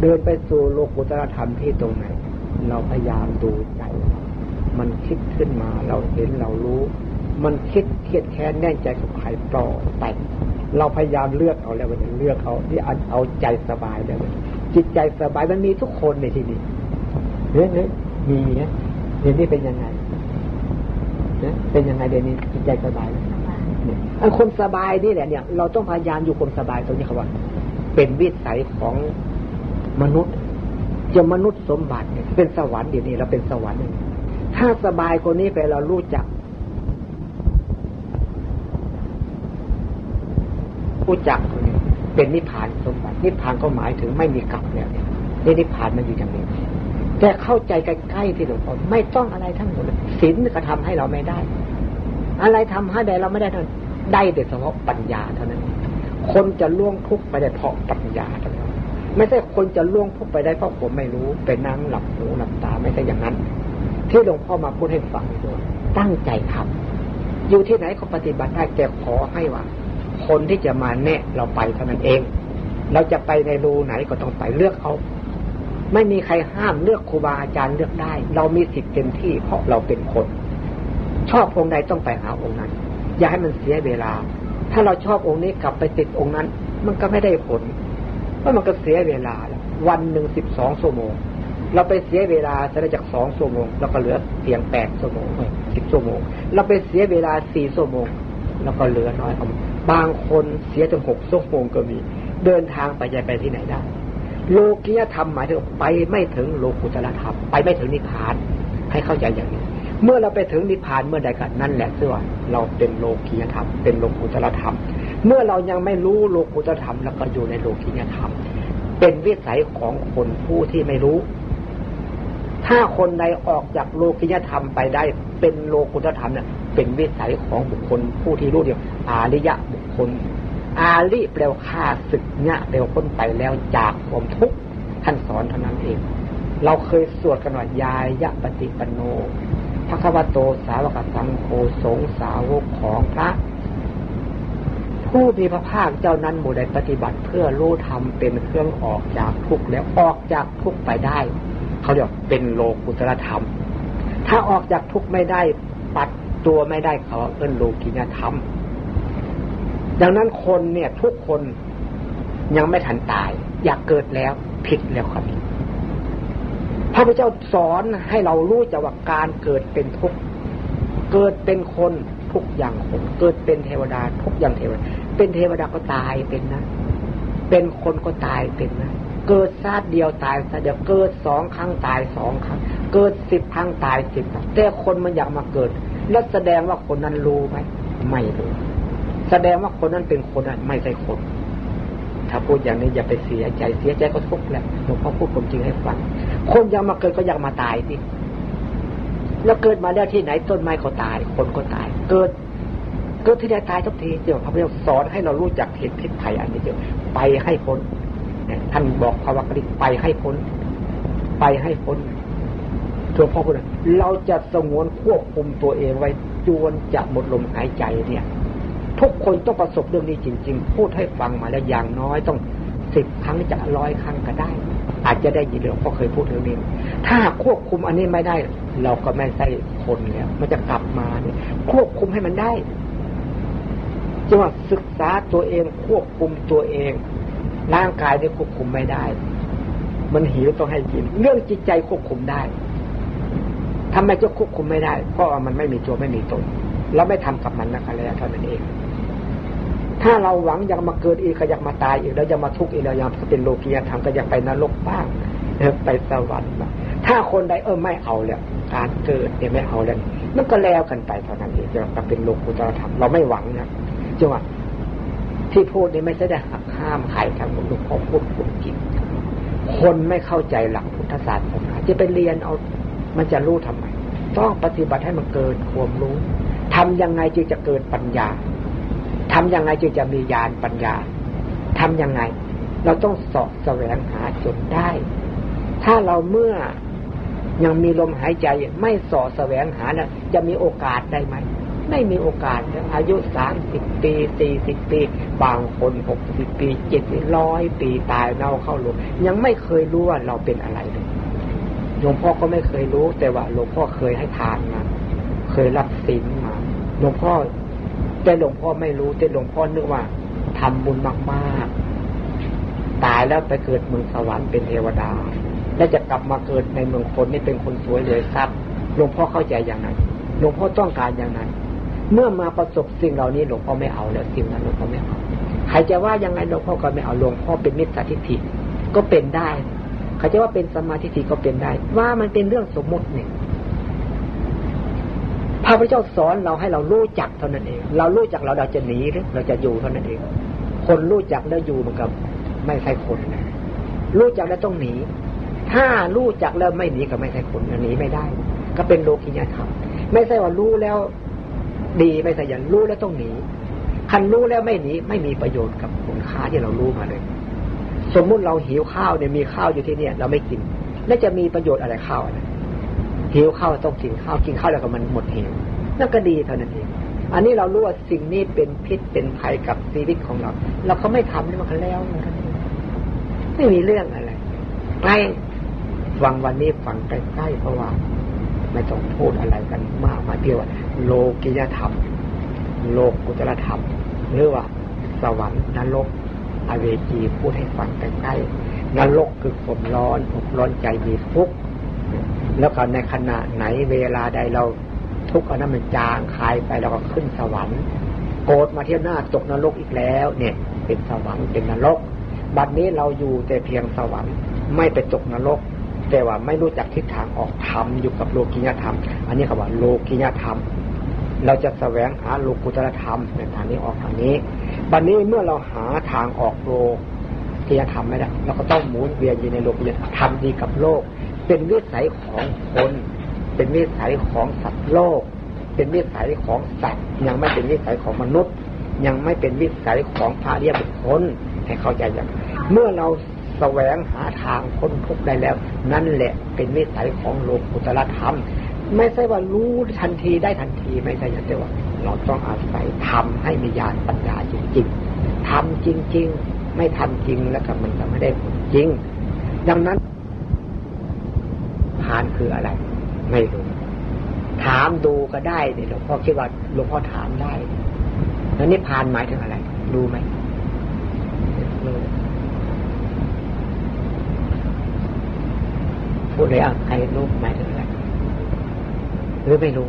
เดินไปสู่โลกุตรธรรมที่ตรงไหน เราพยายามดูใจ มันคิดขึ้นมาเราเห็นเรารู้ มันคิดเครียดแค้นแน่ใจกับใครปล่อยไปเราพยายามเลือกเอาแล้วมันเลือกเขาที่เอาใจสบายแล้วจิตใจสบายมันมีทุกคนในที่นี้เนี่ยเนี่ยมีเนี่ยเดี๋ยวนี้เป็นยังไงเนี่ยเป็นยังไงเดี๋ยวนี้จิตใจสบายเนี่ยอันคนสบายนี่แหละเนี่ย เราต้องพยายามอยู่คนสบายตรงนี้เขาว่า เป็นวิสัยของ มนุษย์จะมนุษย์สมบัติเนี่ยเป็นสวรรค์เดี๋ยวนี้เราเป็นสวรรค์ถ้าสบายคนนี้ไปเรารู้จักรู้จักคนนี้เป็นนิพพานสมบัตินิพพานก็หมายถึงไม่มีกลับเนี่ยนี่นิพพานมันอยู่อย่างนี้แต่เข้าใจใกล้ๆที่หลวงพ่อไม่ต้องอะไรทั้งหมดศีลก็ทำให้เราไม่ได้ อะไรทำให้ใดเราไม่ได้เท่านั้นได้แต่เฉพาะปัญญาเท่านั้น คนจะล่วงทุกข์ไปได้เพราะปัญญาเท่านั้น ไม่ใช่คนจะล่วงทุกข์ไปได้เพราะผมไม่รู้ไปนั่งหลับหูหลับตาไม่ใช่อย่างนั้น ที่หลวงพ่อมาพูดให้ฟังด้วยตั้งใจทำอยู่ที่ไหนก็ปฏิบัติได้แกขอให้ว่า คนที่จะมาแนะเราไปเท่านั้นเอง เราจะไปในรูไหนก็ต้องไปเลือกเขาไม่มีใครห้ามเลือกครูบาอาจารย์เลือกได้ เรามีสิทธิ์เต็มที่เพราะเราเป็นคน ชอบองค์ใดต้องไปหาองค์นั้น อย่าให้มันเสียเวลา ถ้าเราชอบองค์นี้กลับไปติดองค์นั้น มันก็ไม่ได้ผล เพรามันก็เสียเวลาวันหนึ่งสิบสองชั่วโมง เราไปเสียเวลาจะได้จากสองชั่วโมงแล้วก็เหลือเพียงแปดชั่วโมงสิบชั่วโมง เราไปเสียเวลาสี่ชั่วโมงแล้วก็เหลือน้อยบางคนเสียถึงหกชั่วโมงก็มี เดินทางไปจะไปที่ไหนได้ โลกียธรรมหมายถึงไปไม่ถึงโลกุตละธรรมไปไม่ถึงนิพพานให้เข้าใจอย่างนี้เมื่อเราไปถึงนิพพานเมื่อใดกันนั่นแหละเสื่อเราเป็นโลกียธรรมเป็นโลกุตละธรรม เมื่อเรายังไม่รู้โลกุตธรรมแล้วก็อยู่ในโลกียธรรม เป็นวิสัยของคนผู้ที่ไม่รู้ ถ้าคนใดออกจากโลกิยธรรมไปได้ เป็นโลกุตธรรมเนี่ยเป็นวิสัยของบุคคลผู้ที่รู้เดียว อาริยะบุคคล อาริแปลว่าฆ่าศึกเนี่ยแปลว่าพ้นไปแล้วจากความทุกข์ท่านสอนเท่านั้นเอง เราเคยสวดกันว่ายายยะปฏิปโนพระคัมโตสาวกสังโฆสงสาวกของพระ ผู้มีพระภาคเจ้านั้นหมู่ใดปฏิบัติเพื่อรู้ธรรมเป็นเครื่องออกจากทุกข์แล้วออกจากทุกข์ไปได้ เขาเรียกเป็นโลกุตรธรรม ถ้าออกจากทุกข์ไม่ได้ปัดตัวไม่ได้เขาเอิ้นโลกิยธรรม ดังนั้นคนเนี่ยทุกคนยังไม่ทันตาย อยากเกิดแล้วผิดแล้วครับพระพุทธเจ้าสอนให้เรารู้จักว่าการเกิดเป็นทุกข์เกิดเป็นคนทุกอย่างคนเกิดเป็นเทวดาทุกอย่างเทวดา เป็นเทวดาก็ตายเป็นนะ เป็นคนก็ตายเป็นนะ เกิดชาติเดียวตายชาติเดียวเกิดสองครั้งตายสองครั้ง เกิดสิบครั้งตายสิบครั้งแต่คนมันอยากมาเกิด แล้วแสดงว่าคนนั้นรู้ไหมไม่รู้แสดงว่าคนนั้นเป็นคนไม่ใช่คน ถ้าพูดอย่างนี้อย่าไปเสียใจเสียใจก็ทุกข์แหละหลวงพ่อพูดความจริงให้ฟังคนยังมาเกิดก็อยากมาตายสิแล้วเกิดมาแล้วที่ไหนต้นไม้ก็ตาย คนก็ตาย เกิด เกิดที่ใดตายทุกทีเดี๋ยวพระพุทธเจ้าสอนให้เรารู้จักเหตุพิษภัยอันนี้เดียวไปให้พ้นท่านบอกภาวะกริไปให้พ้น ไปให้พ้นตัวพ่อพูดเราจะสงวนควบคุมตัวเองไว้จวนจะหมดลมหายใจเนี่ย ทุกคนต้องประสบเรื่องนี้จริง ๆ พูดให้ฟังมาแล้วอย่างน้อยต้องสิบครั้งจะร้อยครั้งก็ได้ อาจจะได้ยินเรื่องพ่อเคยพูดเรื่องนี้ถ้าควบคุมอันนี้ไม่ได้ เราก็ไม่ใช่คนแล้วมันจะกลับมาเนี่ยควบคุมให้มันได้ จังว่าศึกษาตัวเองควบคุมตัวเอง ร่างกายเนี่ยควบคุมไม่ได้ มันหิวต้องให้กิน เรื่องจิตใจควบคุมได้ทำไมจะควบคุมไม่ได้ เพราะมันไม่มีตัวไม่มีตนเราไม่ทำกับมันนะคะแล้วเท่านั้นเอง ถ้าเราหวังอยากมาเกิดอีกก็อยากมาตายอีกแล้วอยังมาทุกข์อีกแล้วอยังเป็นโลกียธรรมก็อยากไปนรกบ้างไปสวรรค์บ้างถ้าคนใดเออไม่เอาแล้วการเกิดเนี่ยไม่เอาแล้วมันก็แล้วกันไปเท่านั้นเองจะเป็นโลกุตรธรรมเราไม่หวังนะ จังหวะที่พูดนี่ไม่ใช่ได้หักห้ามใครทั้งหมดลูกขอพูดคุณจริงคนไม่เข้าใจหลักพุทธศาสนาจะไปเรียนเอา มันจะรู้ทำไม ต้องปฏิบัติให้มันเกิดความรู้ทำยังไงจึงจะเกิดปัญญาทำยังไงจึงจะมีญาณปัญญาทำยังไง เราต้องสอบแสวงหาจนได้ ถ้าเราเมื่อยังมีลมหายใจไม่สอบแสวงหานะจะมีโอกาสได้ไหม ไม่มีโอกาสอายุสามสิบปีสี่สิบปี บางคนหกสิบปีเจ็ดร้อยปีตายเน่าเข้าลงยังไม่เคยรู้ว่าเราเป็นอะไรเลยหลวงพ่อก็ไม่เคยรู้ แต่ว่าหลวงพ่อเคยให้ทานมาเคยรับศีลมาหลวงพ่อ แต่หลวงพ่อไม่รู้ แต่หลวงพ่อนึกว่าทำบุญมากๆ ตายแล้วไปเกิดเมืองสวรรค์เป็นเทวดา และจะกลับมาเกิดในเมืองคนนี่เป็นคนสวยเลยทรัพย์หลวงพ่อเข้าใจอย่างนั้นหลวงพ่อต้องการอย่างนั้น เมื่อมาประสบสิ่งเหล่านี้หลวงพ่อไม่เอาแล้วสิ่งนั้นหลวงพ่อไม่เอาใครจะว่ายังไงหลวงพ่อก็ไม่เอาหลวงพ่อเป็นมิจฉาทิฏฐิก็เป็นได้ใครจะว่าเป็นสมาธิก็เป็นได้ ว่ามันเป็นเรื่องสมมติเนี่ยพระพุทธเจ้าสอนเราให้เรารู้จักเท่านั้นเอง เรารู้จักเราเราจะหนีหรือเราจะอยู่เท่านั้นเอง คนรู้จักแล้วอยู่มันกับไม่ใช่คนนะรู้จักแล้วต้องหนี ถ้ารู้จักแล้วไม่หนีก็ไม่ใช่คนหนีไม่ได้ ก็เป็นโลกิยธรรม ไม่ใช่ว่ารู้แล้ว ดีไม่ใช่ย่างรู้แล้วต้องหนีคันรู้แล้วไม่หนีไม่มีประโยชน์กับคุณค่าที่เรารู้มาเลย สมมุติเราหิวข้าวเนี่ยมีข้าวอยู่ที่เนี่ย เราไม่กิน แล้วจะมีประโยชน์อะไรข้าวนะหิวข้าวต้องกินข้าวกินข้าวแล้วก็มันหมดหิวนั่นก็ดีเท่านั้นเองอันนี้เรารู้ว่าสิ่งนี้เป็นพิษเป็นภัยกับชีวิตของเรา เราเขาไม่ทำนี่มันก็แล้วไม่มีเรื่องอะไรไปฟังวันนี้ฟังใกล้ๆเพราะว่า ไม่ต้องพูดอะไรกันมาก เดียกว่า โลกิยธรรม โลกุตรธรรม หรือว่า สวรรค์นรกอเวจีพูดให้ฟังใกล้ๆนรกคือความร้อนอกร้อนใจมีทุกข์แล้วก็ในขณะไหนเวลาใดเราทุกข์อันนั้นมันจางคลายไปเราก็ขึ้นสวรรค์ โกรธมาเที่ยวหน้าตกนรกอีกแล้ว เนี่ย เป็นสวรรค์เป็นนรกบัดนี้เราอยู่แต่เพียงสวรรค์ ไม่ไปตกนรก แต่ว่าไม่รู้จักทิศทางออกธรรมอยู่กับโลกิยธรรม อันนี้คำว่าโลกิยธรรม เราจะแสวงหาโลกุตรธรรมในทางนี้ออกทางนี้ บัดนี้เมื่อเราหาทางออกโลกิยธรรมไม่ได้เราก็ต้องหมุนเวียนอยู่ในโลกิยธรรมทำดีกับโลก เป็นวิสัยของคน เป็นวิสัยของสัตว์โลก เป็นวิสัยของสัตว์ ยังไม่เป็นวิสัยของมนุษย์ ยังไม่เป็นวิสัยของพระเรียบุคคลให้เข้าใจอย่างเมื่อเรา แสวงหาทางพ้นทุกข์ได้แล้ว นั่นแหละเป็นวิสัยของโลกุตรธรรม ไม่ใช่ว่ารู้ทันทีได้ทันทีไม่ใช่อย่างเดียวเราต้องอาศัยทำให้มีญาณปัญญาจริงๆทำจริง ๆ ไม่ทำจริงแล้วก็มันจะไม่ได้ผลจริง ดังนั้นพานคืออะไร ไม่รู้ถามดูก็ได้เนี่ยหลวงพ่อคิดว่าหลวงพ่อถามได้ แล้วนิพพานหมายถึงอะไร รู้ไหมรู้ พูดเลยอะใครรู้หมายถึงอะไรหรือไม่รู้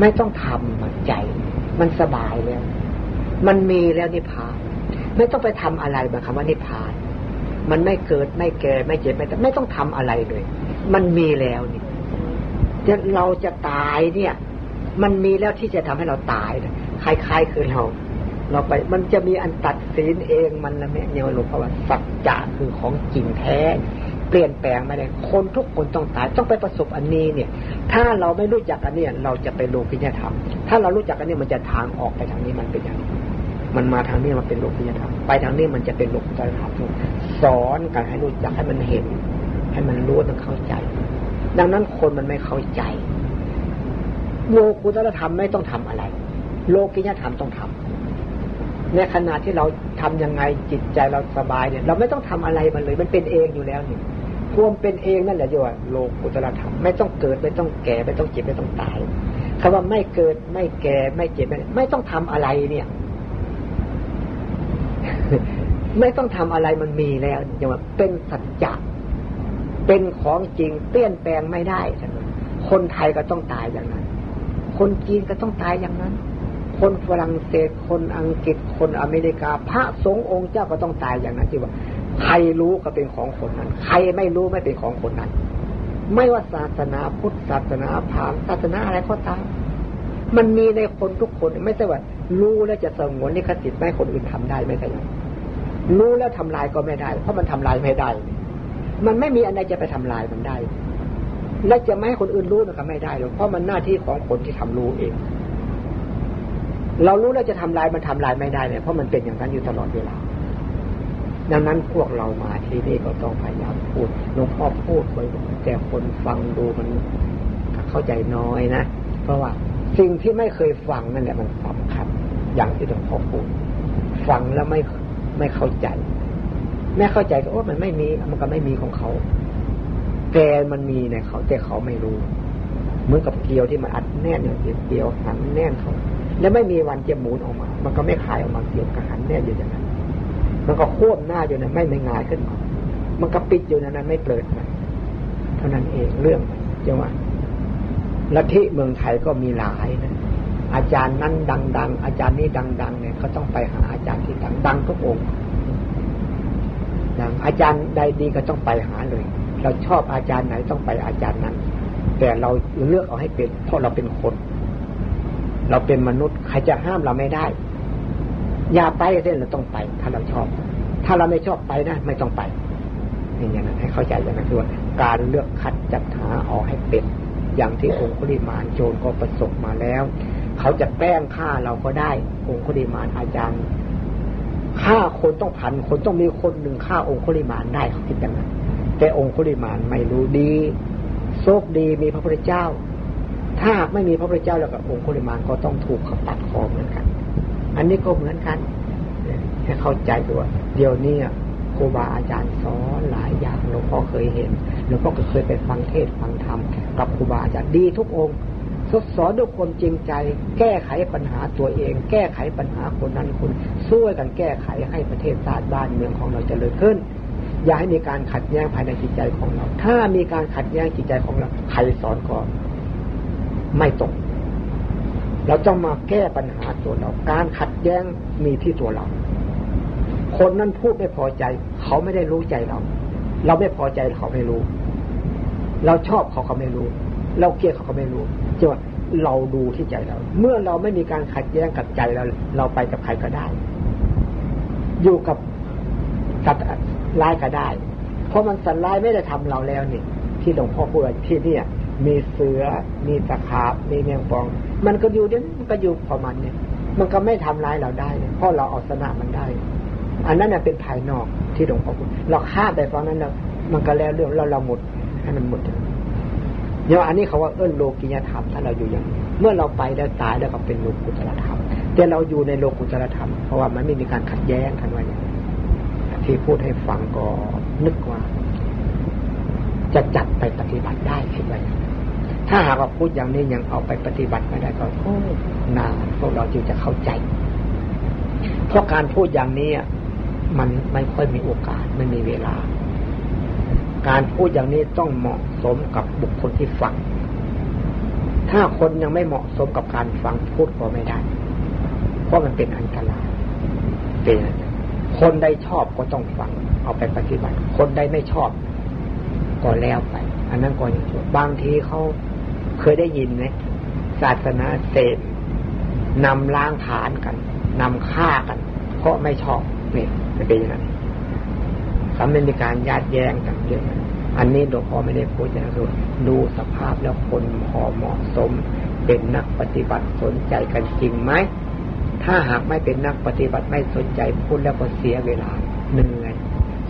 ไม่ต้องทำมันใจ มันสบายแล้ว มันมีแล้วนิพพาน ไม่ต้องไปทำอะไรมาคำว่านิพพาน มันไม่เกิดไม่แก่ไม่เจ็บไม่ไม่ต้องทำอะไรเลย มันมีแล้วนี่จะเราจะตายเนี่ย มันมีแล้วที่จะทำให้เราตายคล้ายๆคือเรา เราไปมันจะมีอันตัดสินเองมันละแม่เนี่ยหลวงพ่อว่าสัจจะคือของจริงแท้ เปลี่ยนแปลงไม่ได้คนทุกคนต้องตายต้องไปประสบอันนี้เนี่ย ถ้าเราไม่รู้จักอันนี้เราจะไปโลกิยธรรม ถ้าเรารู้จักอันนี้มันจะทางออกไปทางนี้มันเป็นอย่างนี้มันมาทางนี้มันเป็นโลกุตธรรมไปทางนี้มันจะเป็นโลกุตธรรมสอนกันให้รู้จักให้มันเห็น ให้มันรู้มันเข้าใจ ดังนั้นคนมันไม่เข้าใจโลกุตธรรมไม่ต้องทำอะไร โลกิยธรรมต้องทำ ในขณะที่เราทํำยังไงจิตใจเราสบายเนี่ย เราไม่ต้องทำอะไรมันเลย มันเป็นเองอยู่แล้วนี่ควมเป็นเองนั่นแหละโยมโลกุตรธรรมไม่ต้องเกิดไม่ต้องแก่ไม่ต้องเจ็บไม่ต้องตายคำว่าไม่เกิดไม่แก่ไม่เจ็บไม่ไม่ต้องทำอะไรเนี่ย ไม่ต้องทำอะไรมันมีแล้วอย่างว่าเป็นสัจจะเป็นของจริงเปลี่ยนแปลงไม่ได้คนไทยก็ต้องตายอย่างนั้น คนจีนก็ต้องตายอย่างนั้น คนฝรั่งเศสคนอังกฤษคนอเมริกา พระสงฆ์องค์เจ้าก็ต้องตายอย่างนั้นที่ว่า ใครรู้ก็เป็นของคนนั้น ใครไม่รู้ไม่เป็นของคนนั้น ไม่ว่าศาสนาพุทธศาสนาพราหมณ์ศาสนาอะไรก็ตามมันมีในคนทุกคนไม่ใช่ว่ารู้แล้วจะสงวนลิขสิไม่ให้คนอื่นทำได้ไม่ใช่รู้แล้วทำลายก็ไม่ได้ เพราะมันทำลายไม่ได้ มันไม่มีอะไรจะไปทำลายมันได้ และจะไม่ให้คนอื่นรู้มันก็ไม่ได้หรอกเพราะมันหน้าที่ของคนที่ทำรู้เอง เรารู้แล้วจะทำลายมันทำลายไม่ได้เลยเพราะมันเป็นอย่างนั้นอยู่ตลอดเวลาดังนั้นพวกเรามาที่นี่ก็ต้องพยายามพูดหลวงพ่อพูดไว้แต่คนฟังดูมันเข้าใจน้อยนะเพราะว่าสิ่งที่ไม่เคยฟังนั่นแหละมันสำคัญอย่างที่หลวงพ่อพูดฟังแล้วไม่ไม่เข้าใจ ไม่เข้าใจก็ว่ามันไม่มีมันก็ไม่มีของเขาแต่มันมีในเขาแต่เขาไม่รู้ เหมือนกับเกลียวที่มันอัดแน่นอย่างเกลียวหันแน่นเขา แล้วไม่มีวันจะหมุนออกมา มันก็ไม่ขายออกมาเกลียวกับหันแน่อยู่อย่างนั้น มันก็ควบหน้าอยู่นั้นไม่ไม่งายขึ้นมามันก็ปิดอยู่นั้นไม่เปิดนเท่านั้นเองเรื่องจังหวะลัทธิเมืองไทยก็มีหลายนะอาจารย์นั้นดัง ๆ อาจารย์นี้ดัง ๆ เนี่ยก็ต้องไปหาอาจารย์ที่ดังดังทุกองค์ดังอาจารย์ใดดีก็ต้องไปหาเลย เราชอบอาจารย์ไหนต้องไปอาจารย์นั้น แต่เราเลือกเอาให้เป็นเพราะเราเป็นคน เราเป็นมนุษย์ใครจะห้ามเราไม่ได้ อย่าไปเส้นเราต้องไป ถ้าเราชอบ ถ้าเราไม่ชอบไปนะไม่ต้องไปอย่างนั้นให้เข้าใจอย่างนั้นคือว่าการเลือกคัดจัดหาออกให้เป็นอย่างที่องคุลิมานโจรก็ประสบมาแล้ว เขาจะแป้งฆ่าเราก็ได้ องคุลิมานอาจารย์ฆ่าคนต้องพันคนต้องมีคนหนึ่งฆ่าองคุลิมานได้เขาคิดอย่างนั้นแต่องคุลิมานไม่รู้ดีโชคดีมีพระพุทธเจ้า ถ้าไม่มีพระพุทธเจ้าแล้วกับองคุลิมานก็ต้องถูกเขาตัดคอเหมือนกัน อันนี้ก็เหมือนกันให้เข้าใจด้วยเดี๋ยวนี้ครูบาอาจารย์สอนหลายอย่างหลวงพ่อเคยเห็นหลวงพ่อก็เคยไปฟังเทศฟังธรรมกับครูบาอาจารย์ดีทุกองค์สอนด้วยความจริงใจ แก้ไขปัญหาตัวเอง แก้ไขปัญหาคนนั้นคนช่วยกันแก้ไขให้ประเทศชาติบ้านเมืองของเราจเจริญขึ้น อย่าให้มีการขัดแย้งภายในจิตใจของเรา ถ้ามีการขัดแย้งจิตใจของเราใครสอนก็ ไม่ตรงเราต้องมาแก้ปัญหาตัวเรา การขัดแย้งมีที่ตัวเรา คนนั้นพูดไม่พอใจ เขาไม่ได้รู้ใจเรา เราไม่พอใจเขาไม่รู้ เราชอบเขาเขาไม่รู้ เราเกลียดเขาเขาไม่รู้จะว่าเราดูที่ใจเรา เมื่อเราไม่มีการขัดแย้งกับใจเรา เราไปกับใครก็ได้ อยู่กับสัตว์ร้ายก็ได้ เพราะมันสัตว์ร้ายไม่ได้ทำเราแล้วนี่ที่หลวงพ่อพูดที่เนี่ย มีเสือ มีตะขาบ มีแมงปอง มันก็อยู่เด่นมันก็อยู่ประมาณเนี่ย มันก็ไม่ทำร้ายเราได้เพราะเราเอาชนะมันได้ อันนั้นเป็นภายนอกที่หลวงพ่อพูดเราฆ่าไปฟังนั้นเรามันก็แล้วเรื่องเราเราหมดให้มันหมดอย่างอันนี้เขาว่าเอื้นโลกิยธรรมถ้าเราอยู่อย่าง เมื่อเราไปแล้วตายแล้วก็เป็นโลกุตรธรรม แต่เราอยู่ในโลกุตรธรรม เพราะว่ามันไม่มีการขัดแย้งกันไว้ที่พูดให้ฟังก็นึกว่า จะจัดไปปฏิบัติได้คิดไว้ ถ้าหากว่าพูดอย่างนี้ยังเอาไปปฏิบัติไม่ได้ก็โอ้นานพวกเราจึงจะเข้าใจ เพราะการพูดอย่างนี้มันไม่ค่อยมีโอกาสไม่มีเวลา การพูดอย่างนี้ต้องเหมาะสมกับบุคคลที่ฟัง ถ้าคนยังไม่เหมาะสมกับการฟังพูดก็ไม่ได้ เพราะมันเป็นอันตรายเป็นคนใดชอบก็ต้องฟัง เอาไปปฏิบัติ คนใดไม่ชอบ ก็แล้วไป อันนั้นก็อย่างบางทีเขา เคยได้ยินไหมศาสนาเสพนำล้างฐานกันนำฆ่ากัน เพราะไม่ชอบนี่เป็นอย่างนั้นเขาไม่มีการญาติแย้งกันเยอะอันนี้หลวงพ่อไม่ได้พูดอย่างนั้นดูสภาพแล้วคนพอเหมาะสม เป็นนักปฏิบัติสนใจกันจริงไหมถ้าหากไม่เป็นนักปฏิบัติไม่สนใจพูดแล้วก็เสียเวลาเหนื่อย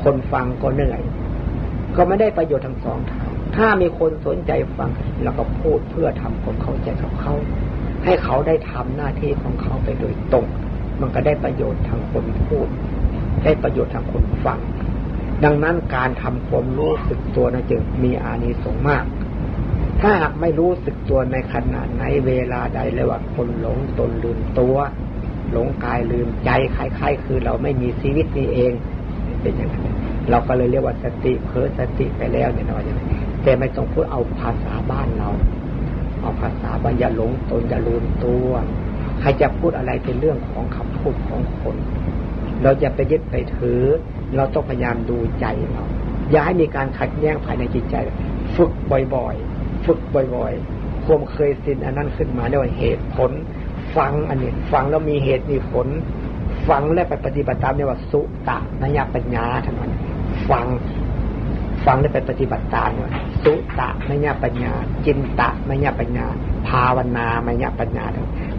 คนฟังก็เหนื่อย ก็ไม่ได้ประโยชน์ทั้งสองทาง ถ้ามีคนสนใจฟังแล้วก็พูดเพื่อทำความเข้าใจกับเขา ให้เขาได้ทำหน้าที่ของเขาไปโดยตรง มันก็ได้ประโยชน์ทางคนพูด ได้ประโยชน์ทางคนฟัง ดังนั้นการทำความรู้สึกตัวนะจึงมีอานิสงส์มาก ถ้าหากไม่รู้สึกตัวในขณะไหนเวลาใดเลยว่าคนหลงตนลืมตัว หลงกายลืมใจคล้ายๆ คือเราไม่มีชีวิตนี้เอง เป็นอย่างนั้นเราก็เลยเรียกว่าสติเพ้อสติไปแล้วเนี่ยนะอย่างนี้ แต่ไม่ต้องพูดเอาภาษาบ้านเรา เอาภาษาบ้านอย่าหลงตนอย่าลืมตัว ใครจะพูดอะไรเป็นเรื่องของคำพูดของคน เราจะไปยึดไปถือ เราต้องพยายามดูใจเรา อย่าให้มีการขัดแย้งภายในจิตใจ ฝึกบ่อยๆ ฝึกบ่อยๆความเคยสินอันนั้นขึ้นมาเรียกว่าเหตุผล ฟังอันนี้ฟังแล้วมีเหตุมีผลฟังและไปปฏิบัติตามเรียกว่าสุตะนญาปัญญาทั้งนั้นฟัง ฟังและไปปฏิบัติตามว่าสุตะมญาปัญญา จินตะมญาปัญญา ภาวนามญาปัญญา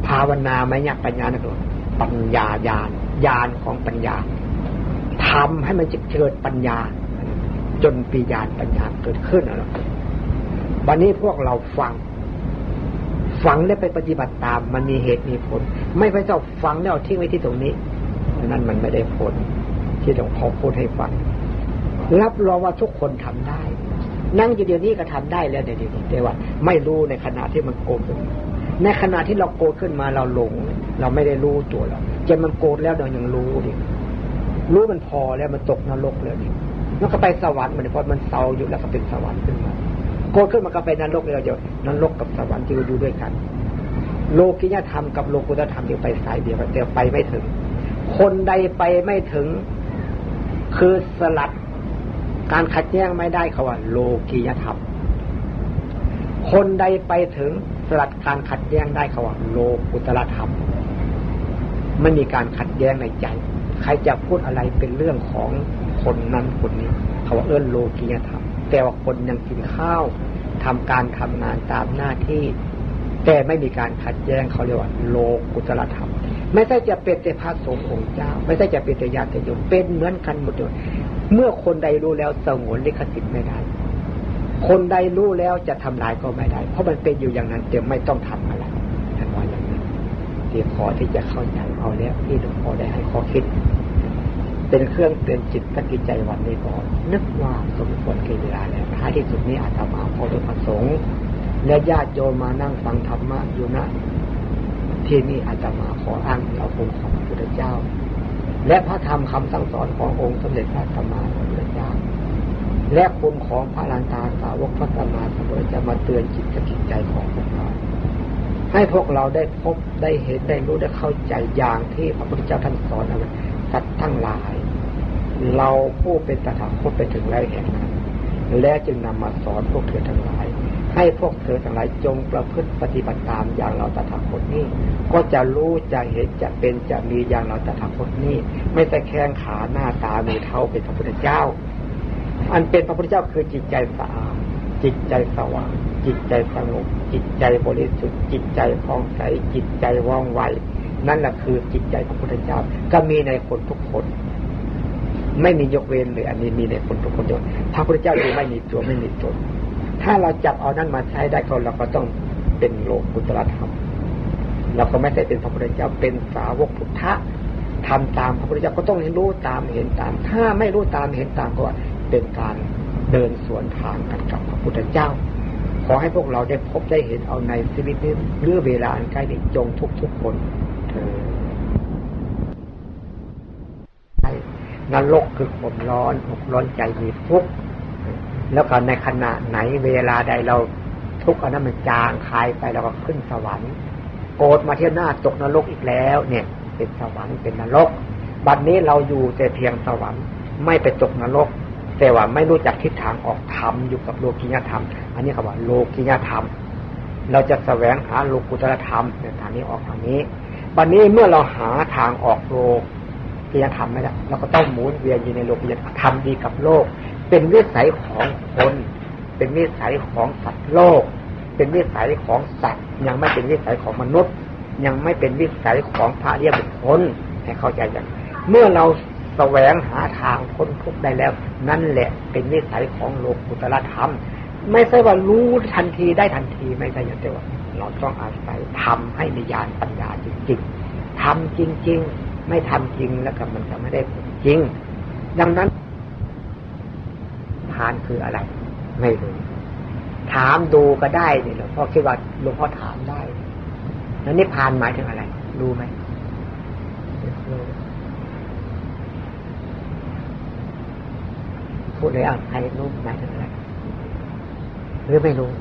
ภาวนามญาปัญญานั่นคือปัญญาญาณญาณของปัญญาทำให้มันจะเกิดปัญญา จนปีญาณปัญญาเกิดขึ้นแล้ววันนี้พวกเราฟัง ฟังแล้วไปปฏิบัติตาม มันมีเหตุมีผล ไม่ไปเจ้าฟังแล้วเอาทิ้งไว้ที่ตรงนี้ นั่นมันไม่ได้ผล ที่หลวงพ่อพูดให้ฟัง รับรองว่าทุกคนทำได้ นั่งอยู่เดี๋ยวนี้ก็ทำได้แล้วเดี๋ยวนี้แต่ว่า ไม่รู้ในขณะที่มันโกรธในขณะที่เราโกรธขึ้นมาเราหลง เราไม่ได้รู้ตัวเราจนมันโกรธแล้วเรายังรู้ดิรู้มันพอแล้วมันตกนรกแล้วนี่มันก็ไปสวรรค์มันเพอมันเศร้าอยู่แล้วก็เป็นสวรรค์ขึ้นมาโกรธขึ้นมาก็ไปนรกเลยเดี๋ยวนรกกับสวรรค์จะอยู่ด้วยกัน โลกิยธรรมกับโลกุตธรรมจะไปสายเดียวกันแต่ไปไม่ถึง คนใดไปไม่ถึง คือสลัด การขัดแย้งไม่ได้เขาว่า โลกิยธรรม คนใดไปถึงสลัดการขัดแย้งได้เขาว่า โลกุตรธรรมไม่มีการขัดแย้งในใจ ใครจะพูดอะไรเป็นเรื่องของคนนั้นคนนี้ เขาว่าเอื้นโลกียธรรม แต่ว่าคนยังกินข้าวทำการทำงานตามหน้าที่ แต่ไม่มีการขัดแย้งเขาเรียกว่า โลกุตรธรรม ไม่ใช่จะเป็นแต่พระสงฆ์องค์เจ้า ไม่ใช่จะเป็นแต่ญาติโยมเป็นเหมือนกันหมดเลย เมื่อคนใดรู้แล้วสงวนลิขสิทธิ์ไม่ได้ คนใดรู้แล้วจะทำลายก็ไม่ได้ เพราะมันเป็นอยู่อย่างนั้นเดี๋ยวไม่ต้องทำอะไรท่านว่าอย่างนั้นที่พอที่จะเข้าใจเอาแล้วที่หลวงพ่อได้ให้ข้อคิด เป็นเครื่องเตือนจิตตะกิจใจวันนี้ก่อนนึกว่าสมควรเกเวลาแล้วท้ายที่สุดนี้อาตมาพอโดยประสงค์และญาติโยมมานั่งฟังธรรมะอยู่นะที่นี่อาตมาขออ้างเอาองค์ของพระพุทธเจ้า และพระธรรมคำสั่งสอนขององค์สมเด็จพระสัมมาสัมพุทธเจ้าและคุณของพระลันตาสาวกพระสัมมาสัมพุทธเจ้ามาเตือนจิตกิจใจของพวกเราให้พวกเราได้พบได้เห็นได้รู้ได้เข้าใจอย่างที่พระพุทธเจ้าท่านสอนเอาไว้สัตว์ทั้งหลาย เราผู้เป็นตถาคตไปถึงไรแห่งนั้นและจึงนำมาสอนพวกเธอทั้งหลาย ให้พวกเธอทั้งหลายจงประพฤติปฏิบัติตามอย่างเราตถาคตนี้ ก็จะรู้จะเห็นจะเป็นจะมีอย่างเราตถาคตนี้ ไม่แต่แข้งขาหน้าตามือเท้าเป็นพระพุทธเจ้า อันเป็นพระพุทธเจ้าคือจิตใจสะอาดจิตใจสว่างจิตใจสงบจิตใจบริสุทธิ์ จิตใจคล่องใสจิตใจว่องไวนั่นแหละคือจิตใจของพระพุทธเจ้า ก็มีในคนทุกคน ไม่มียกเว้นเลยอันนี้มีในคนทุกคนยกพระพุทธเจ้าคือไม่มีตัวไม่มีตน ถ้าเราจับเอานั้นมาใช้ได้ก็เราก็ต้องเป็นโลกุตรธรรม เราก็ไม่ได้เป็นพระพุทธเจ้าเป็นสาวกพุทธะทำตามพระพุทธเจ้าก็ต้องรู้ตามเห็นตาม ถ้าไม่รู้ตามเห็นตามก็เป็นการเดินสวนทางกันกับพระพุทธเจ้า ขอให้พวกเราได้พบได้เห็นเอาในชีวิตนี้เรื่อเวลาอันใกล้นี้จงทุกทุกคนเธอนรกคือความร้อนอกร้อนใจมีทุกข์ แล้วก็ในขณะไหนเวลาใดเราทุกข์อันนั้นมันจางคลายไปเราก็ขึ้นสวรรค์ โกรธมาเที่ยวหน้าตกนรกอีกแล้ว เนี่ย เป็นสวรรค์เป็นนรก บัดนี้เราอยู่แต่เพียงสวรรค์ ไม่ไปตกนรก แต่ว่าไม่รู้จักทิศทางออกธรรมอยู่กับโลกิยธรรม อันนี้คำว่าโลกิยธรรม เราจะแสวงหาโลกุตรธรรมในทางนี้ออกทางนี้วันนี้เมื่อเราหาทางออกโลกิยธรรมไม่ได้เราก็ต้องหมุนเวียนอยู่ในโลกิยธรรมทำดีกับโลก เป็นวิสัยของคน เป็นวิสัยของสัตว์โลก เป็นวิสัยของสัตว์ ยังไม่เป็นวิสัยของมนุษย์ ยังไม่เป็นวิสัยของพระเรียบุคคลให้เข้าใจอย่างเมื่อเราแสวงหาทางพ้นทุกข์ได้แล้ว นั่นแหละเป็นนิสัยของโลกุตละธรรม ไม่ใช่ว่ารู้ทันทีได้ทันทีไม่ใช่อย่างเดียวเราต้องอาศัยทำให้มีญาณปัญญาจริงๆทำจริง ๆ ไม่ทำจริงแล้วก็มันจะไม่ได้ผลจริง ดังนั้น ทานคืออะไร ไม่รู้ถามดูก็ได้เนี่หลวงพ่อคิดว่าหลวงพ่อถามได้ แล้วนิพพานหมายถึงอะไร รู้ไหมพูดเลยอะใครรู้หมายถึงอะไรหรือไม่รู้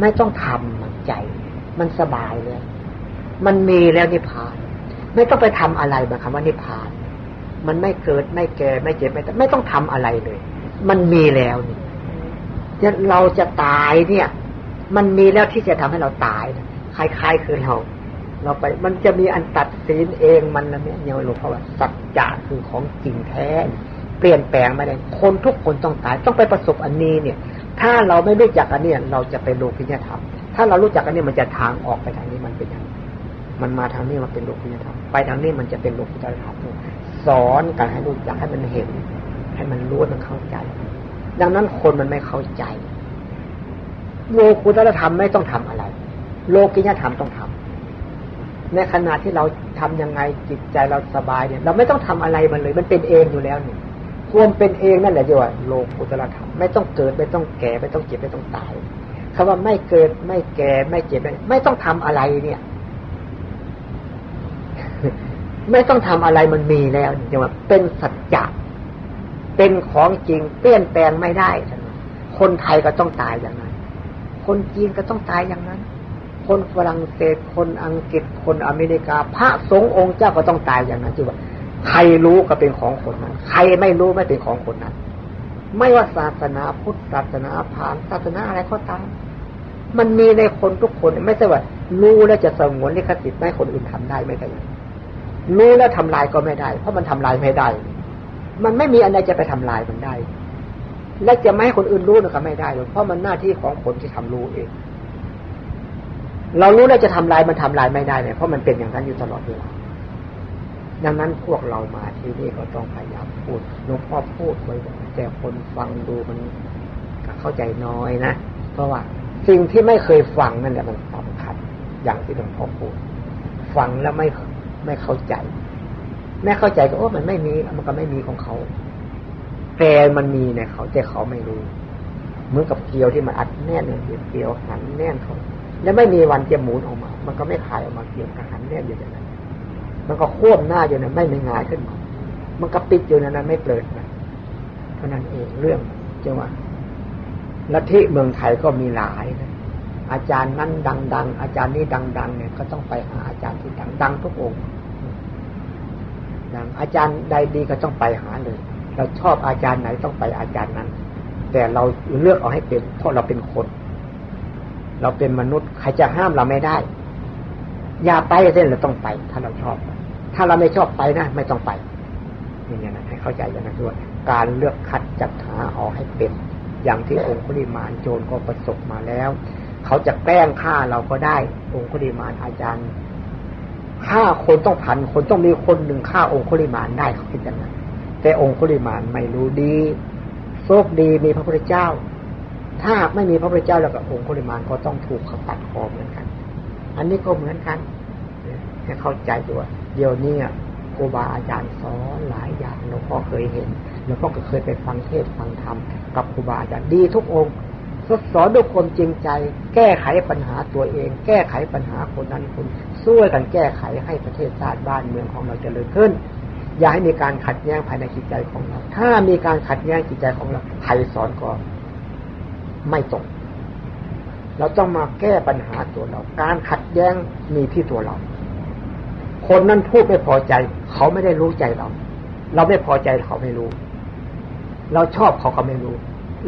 ไม่ต้องทำมันใจ มันสบายเลย มันมีแล้วนิพพาน ไม่ต้องไปทำอะไรมาคำว่านิพพาน มันไม่เกิดไม่แก่ไม่เจ็บไม่ไม่ต้องทำอะไรเลย มันมีแล้วนี่เราจะตายเนี่ย มันมีแล้วที่จะทำให้เราตายคล้ายๆคือเรา เราไป มันจะมีอันตัดสินเองมันนะเนี่ยเนี่ยหลวงพ่อว่าสัจจะคือของจริงแท้ เปลี่ยนแปลงไม่ได้คนทุกคนต้องตายต้องไปประสบอันนี้เนี่ย ถ้าเราไม่รู้จักอันนี้เราจะไปโลกิยธรรมถ้าเรารู้จักอันนี้มันจะทางออกไปทางนี้มันเป็นอย่าง มันมาทางนี้มันเป็นโลกุตธรรม ไปทางนี้มันจะเป็นโลกุตธรรมสอนกันให้รู้จักให้มันเห็น ให้มันรู้มันเข้าใจ ดังนั้นคนมันไม่เข้าใจ โลกุตธรรมไม่ต้องทำอะไร โลกิยธรรมต้องทำในขณะที่เราทํำยังไงจิตใจเราสบายเนี่ย เราไม่ต้องทำอะไรมันเลย มันเป็นเองอยู่แล้วนี่ควรเป็นเองนั่นแหละจีว่าโลกุตละธรรมไม่ต้องเกิดไม่ต้องแก่ไม่ต้องเจ็บไม่ต้องตายคำว่าไม่เกิดไม่แก่ไม่เจ็บไม่ต้องทำอะไรเนี่ย ไม่ต้องทำอะไรมันมีแล้วจะว่าเป็นสัจจะเป็นของจริงเปลี่ยนแปลงไม่ได้ คนไทยก็ต้องตายอย่างนั้น คนจีนก็ต้องตายอย่างนั้น คนฝรั่งเศส คนอังกฤษ คนอเมริกา พระสงฆ์องค์เจ้าก็ต้องตายอย่างนั้นจีว่า ใครรู้ก็เป็นของคนนั้น ใครไม่รู้ไม่เป็นของคนนั้น ไม่ว่าศาสนาพุทธศาสนาพราหมณ์ศาสนาอะไรก็ตาม มันมีในคนทุกคนไม่ใช่ว่ารู้แล้วจะสงวนลิขสิทธิ์ให้คนอื่นทำได้ไม่ได้ รู้แล้วทำลายก็ไม่ได้ เพราะมันทำลายไม่ได้ มันไม่มีอะไรจะไปทำลายมันได้ และจะไม่ให้คนอื่นรู้ก็ไม่ได้เพราะมันหน้าที่ของคนที่ทำรู้เอง เรารู้แล้วจะทำลายมันทำลายไม่ได้เนี่ยเพราะมันเป็นอย่างนั้นอยู่ตลอดเวลาดังนั้นพวกเรามาที่นี่ก็ต้องพยายามพูดหลวงพ่อพูดไว้แต่คนฟังดูมันเข้าใจน้อยนะ เพราะว่าสิ่งที่ไม่เคยฟังนั่นแหละมันสำคัญอย่างที่หลวงพ่อพูด ฟังแล้วไม่ ไม่เข้าใจ ไม่เข้าใจก็โอ้มันไม่มี มันก็ไม่มีของเขา แต่มันมีเนี่ยเขาแต่เขาไม่รู้ เหมือนกับเกลียวที่มันอัดแน่นเนี่ยเกลียวหันแน่นเขาแล้วไม่มีวันจะหมุนออกมา มันก็ไม่ขายออกมาเกลียวหันแน่นอยู่อย่างนั้น มันก็ควบหน้าอยู่นะไม่ไม่งายขึ้นมันก็ปิดอยู่นั้นไม่เปิดนะเท่านั้นเองเรื่องจังหวะลัทธิเมืองไทยก็มีหลายนะ อาจารย์นั้นดัง ๆ อาจารย์นี้ดัง ๆ เนี่ยก็ต้องไปหาอาจารย์ที่ดังดังทุกองค์ดังอาจารย์ใดดีก็ต้องไปหาเลย เราชอบอาจารย์ไหนต้องไปอาจารย์นั้น แต่เราเลือกเอาให้เป็นเพราะเราเป็นคน เราเป็นมนุษย์ใครจะห้ามเราไม่ได้ อย่าไปเส้นเราต้องไป ถ้าเราชอบ ถ้าเราไม่ชอบไปนะไม่ต้องไปอย่างนี้นะให้เข้าใจอย่างนั้นด้วยการเลือกคัดจัดหาเอาให้เป็น อย่างที่องคุลิมานโจรก็ประสบมาแล้ว เขาจะแกล้งฆ่าเราก็ได้ องคุลิมานอาจารย์ฆ่าคนต้องพันคนต้องมีคนหนึ่งฆ่าองคุลิมานได้เขาคิดอย่างนั้นแต่องคุลิมานไม่รู้ดีโชคดีมีพระพุทธเจ้า ถ้าไม่มีพระพุทธเจ้าแล้วก็องคุลิมานก็ต้องถูกเขาตัดคอเหมือนกัน อันนี้ก็เหมือนกันให้เข้าใจด้วย เดี๋ยวนี้ครูบาอาจารย์สอนหลายอย่างหลวงพ่อเคยเห็นหลวงพ่อก็เคยไปฟังเทศฟังธรรมกับครูบาอาจารย์ดีทุกองค์ สอนด้วยความจริงใจ แก้ไขปัญหาตัวเอง แก้ไขปัญหาคนนั้นคนช่วยกันแก้ไขให้ประเทศชาติบ้านเมืองของเราจเจริญขึ้น อย่าให้มีการขัดแย้งภายในจิตใจของเรา ถ้ามีการขัดแย้งจิตใจของเราใครสอนก็ไม่ตรงเราต้องมาแก้ปัญหาตัวเรา การขัดแย้งมีที่ตัวเรา คนนั้นพูดไม่พอใจ เขาไม่ได้รู้ใจเรา เราไม่พอใจเขาไม่รู้ เราชอบเขาเขาไม่รู้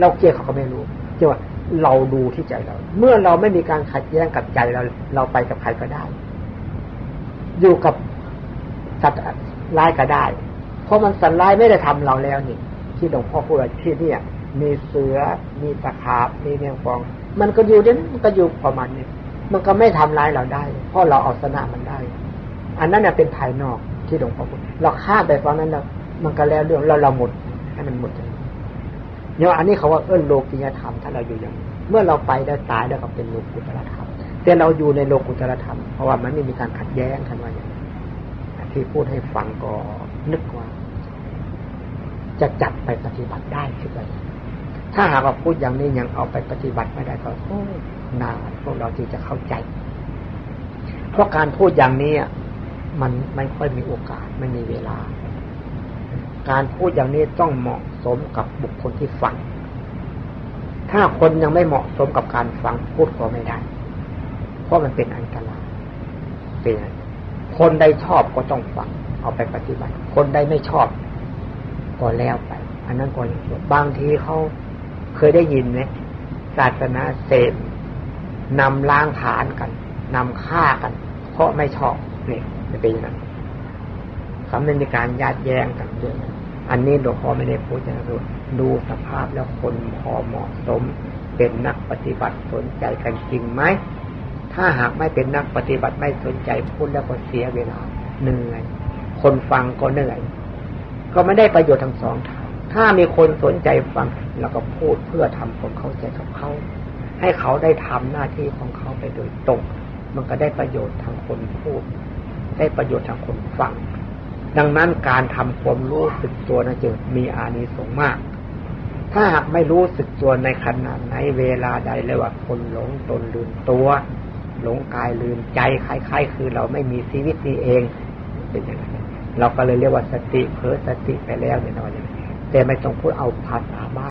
เราเกลียดเขาเขาไม่รู้จะว่า เราดูที่ใจเรา เมื่อเราไม่มีการขัดแย้งกับใจเรา เราไปกับใครก็ได้ อยู่กับสัตว์ร้ายก็ได้ เพราะมันสัตว์ร้ายไม่ได้ทำเราแล้วนี่ ที่หลวงพ่อพูดที่นี่มีเสือ มีตะขาบ มีเมียงฟอง มันก็อยู่เด่นมันก็อยู่ประมาณนี้มันก็ไม่ทำร้ายเราได้ เพราะเราเอาชนะมันได้ อันนั้นเน่ยเป็นภายนอกที่หลวงพ่อพูดเราฆ่าไปตอนนั้นเรามันก็แล้วเรื่องเราเราหมดให้มันหมดเลย เนี่ยอันนี้เขาว่าเอื้นโลกียธรรม ถ้าเราอยู่อย่าง เมื่อเราไปได้วตายแล้วก็เป็นโลกุตรธรรม แต่เราอยู่ในโลกุตรธรรม เพราะว่ามันไม่มีการขัดแย้งกันว่าอย่างที่พูดให้ฟังก็นึกว่า จะจับไปปฏิบัติได้คืออะไรถ้าหากว่าพูดอย่างนี้ยังเอาไปปฏิบัติไม่ได้ก็นานพวกเราที่จะเข้าใจ เพราะการพูดอย่างนี้มันไม่ค่อยมีโอกาสไม่มีเวลา การพูดอย่างนี้ต้องเหมาะสมกับบุคคลที่ฟัง ถ้าคนยังไม่เหมาะสมกับการฟังพูดก็ไม่ได้ เพราะมันเป็นอันตรายเป็นคนใดชอบก็ต้องฟัง เอาไปปฏิบัติ คนใดไม่ชอบก็แล้วไป อันนั้นก็อย่างบางทีเขาเคยได้ยินไหมศาสนาเสพนำล้างผานกันนำฆ่ากัน เพราะไม่ชอบเนี่ยจะเป็นอย่างนั้น คำนั้นในการญาติแย้งกันเรื่องอันนี้หลวงพ่อไม่ได้พูดนะคือดูสภาพแล้วคนพอเหมาะสม เป็นนักปฏิบัติสนใจกันจริงไหมถ้าหากไม่เป็นนักปฏิบัติไม่สนใจพูดแล้วก็เสียเวลาเหนื่อยคนฟังก็เหนื่อยก็ไม่ได้ประโยชน์ทั้งสองทางถ้ามีคนสนใจฟังแล้วก็พูดเพื่อทำความเข้าใจกับเขา ให้เขาได้ทำหน้าที่ของเขาไปโดยตรง มันก็ได้ประโยชน์ทางคนพูด ได้ประโยชน์ทางคนฟัง ดังนั้นการทำความรู้สึกตัวนะจึงมีอานิสงส์มาก ถ้าหากไม่รู้สึกตัวในขณะไหนเวลาใดเลยว่าคนหลงตนลืมตัว หลงกายลืมใจคล้ายๆ คือเราไม่มีชีวิตนี้เองเป็นอย่างนั้นเราก็เลยเรียกว่าสติเผลอสติไปแล้วเนี่ยนอนอย่างนี้แต่ไม่ต้องพูดเอาภาษาบ้าน